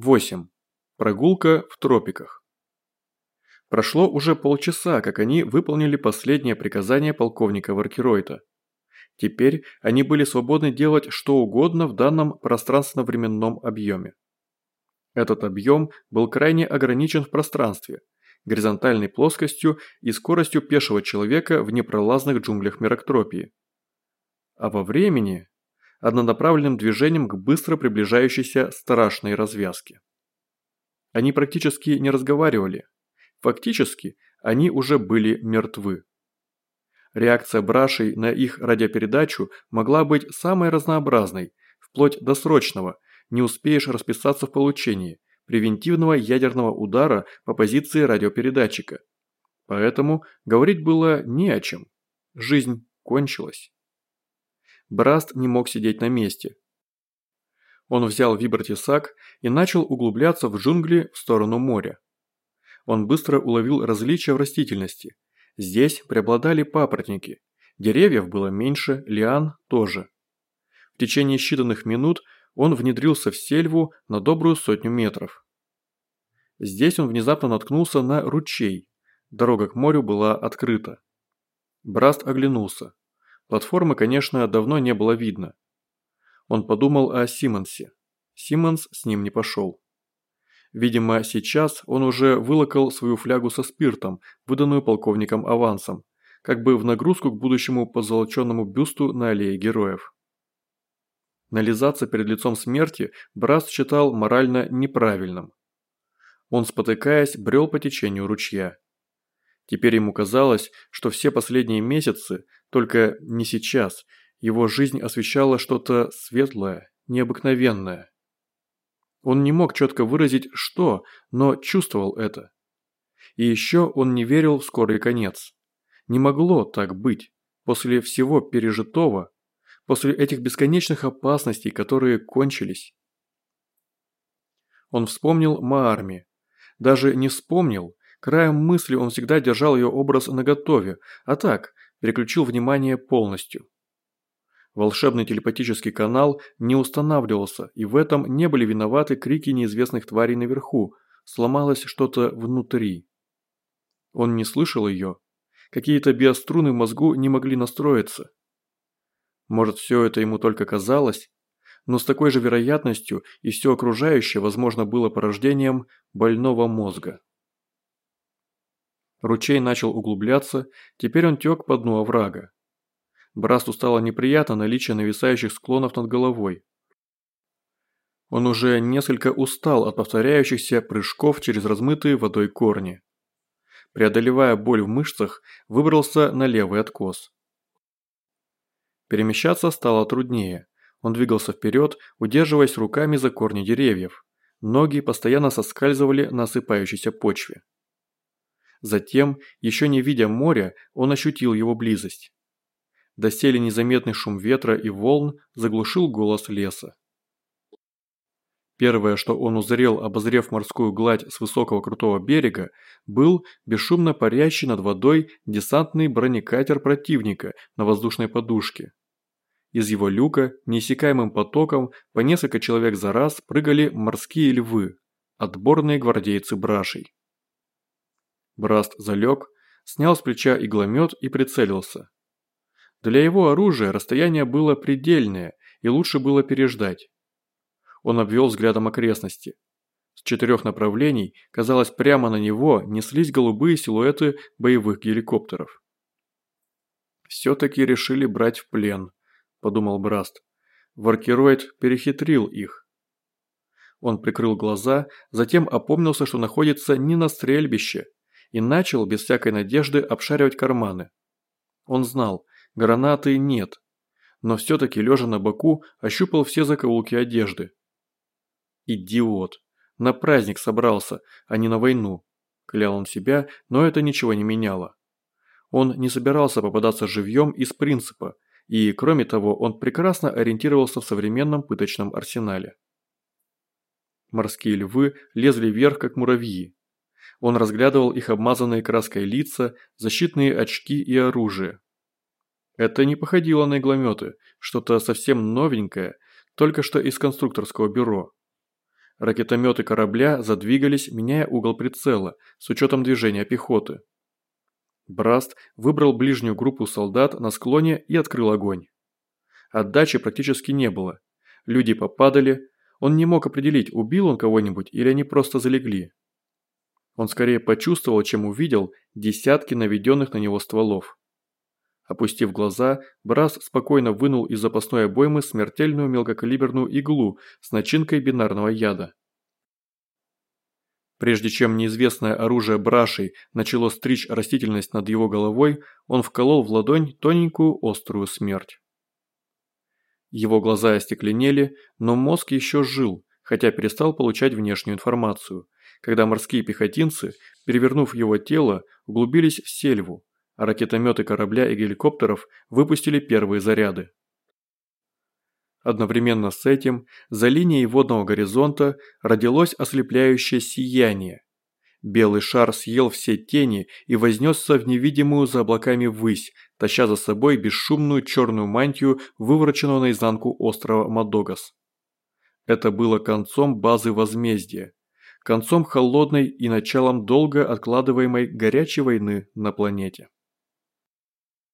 8. Прогулка в тропиках. Прошло уже полчаса, как они выполнили последнее приказание полковника Варкеройта. Теперь они были свободны делать что угодно в данном пространственно-временном объеме. Этот объем был крайне ограничен в пространстве, горизонтальной плоскостью и скоростью пешего человека в непролазных джунглях Мироктропии. А во времени однонаправленным движением к быстро приближающейся страшной развязке. Они практически не разговаривали. Фактически, они уже были мертвы. Реакция брашей на их радиопередачу могла быть самой разнообразной, вплоть до срочного, не успеешь расписаться в получении, превентивного ядерного удара по позиции радиопередатчика. Поэтому говорить было не о чем. Жизнь кончилась. Браст не мог сидеть на месте. Он взял вибротесак и начал углубляться в джунгли в сторону моря. Он быстро уловил различия в растительности. Здесь преобладали папоротники. Деревьев было меньше, лиан тоже. В течение считанных минут он внедрился в сельву на добрую сотню метров. Здесь он внезапно наткнулся на ручей. Дорога к морю была открыта. Браст оглянулся. Платформы, конечно, давно не было видно. Он подумал о Симмонсе. Симмонс с ним не пошел. Видимо, сейчас он уже вылокал свою флягу со спиртом, выданную полковником авансом, как бы в нагрузку к будущему позолоченному бюсту на аллее героев. Нализаться перед лицом смерти Браст считал морально неправильным. Он, спотыкаясь, брел по течению ручья. Теперь ему казалось, что все последние месяцы, только не сейчас, его жизнь освещала что-то светлое, необыкновенное. Он не мог четко выразить что, но чувствовал это. И еще он не верил в скорый конец. Не могло так быть. После всего пережитого, после этих бесконечных опасностей, которые кончились. Он вспомнил Маарми. Даже не вспомнил, Краем мысли он всегда держал ее образ наготове, а так, переключил внимание полностью. Волшебный телепатический канал не устанавливался, и в этом не были виноваты крики неизвестных тварей наверху, сломалось что-то внутри. Он не слышал ее. Какие-то биоструны в мозгу не могли настроиться. Может, все это ему только казалось? Но с такой же вероятностью и все окружающее, возможно, было порождением больного мозга. Ручей начал углубляться, теперь он тек по дну оврага. Брасту стало неприятно наличие нависающих склонов над головой. Он уже несколько устал от повторяющихся прыжков через размытые водой корни. Преодолевая боль в мышцах, выбрался на левый откос. Перемещаться стало труднее. Он двигался вперед, удерживаясь руками за корни деревьев. Ноги постоянно соскальзывали на осыпающейся почве. Затем, еще не видя моря, он ощутил его близость. Доселе незаметный шум ветра и волн заглушил голос леса. Первое, что он узрел, обозрев морскую гладь с высокого крутого берега, был бесшумно парящий над водой десантный бронекатер противника на воздушной подушке. Из его люка неиссякаемым потоком по несколько человек за раз прыгали морские львы, отборные гвардейцы брашей. Браст залег, снял с плеча игломет и прицелился. Для его оружия расстояние было предельное, и лучше было переждать. Он обвел взглядом окрестности. С четырех направлений, казалось, прямо на него неслись голубые силуэты боевых геликоптеров. «Все-таки решили брать в плен», – подумал Браст. Варкероид перехитрил их. Он прикрыл глаза, затем опомнился, что находится не на стрельбище, и начал без всякой надежды обшаривать карманы. Он знал, гранаты нет, но все-таки лежа на боку ощупал все закоулки одежды. Идиот! На праздник собрался, а не на войну. Клял он себя, но это ничего не меняло. Он не собирался попадаться живьем из принципа, и, кроме того, он прекрасно ориентировался в современном пыточном арсенале. Морские львы лезли вверх, как муравьи. Он разглядывал их обмазанные краской лица, защитные очки и оружие. Это не походило на иглометы, что-то совсем новенькое, только что из конструкторского бюро. Ракетометы корабля задвигались, меняя угол прицела, с учетом движения пехоты. Браст выбрал ближнюю группу солдат на склоне и открыл огонь. Отдачи практически не было. Люди попадали, он не мог определить, убил он кого-нибудь или они просто залегли. Он скорее почувствовал, чем увидел десятки наведенных на него стволов. Опустив глаза, Брас спокойно вынул из запасной обоймы смертельную мелкокалиберную иглу с начинкой бинарного яда. Прежде чем неизвестное оружие брашей начало стричь растительность над его головой, он вколол в ладонь тоненькую острую смерть. Его глаза остекленели, но мозг еще жил, хотя перестал получать внешнюю информацию, когда морские пехотинцы, перевернув его тело, углубились в сельву, а ракетометы корабля и геликоптеров выпустили первые заряды. Одновременно с этим за линией водного горизонта родилось ослепляющее сияние. Белый шар съел все тени и вознесся в невидимую за облаками высь, таща за собой бесшумную черную мантию, вывороченного наизнанку острова Мадогас. Это было концом базы возмездия, концом холодной и началом долго откладываемой горячей войны на планете.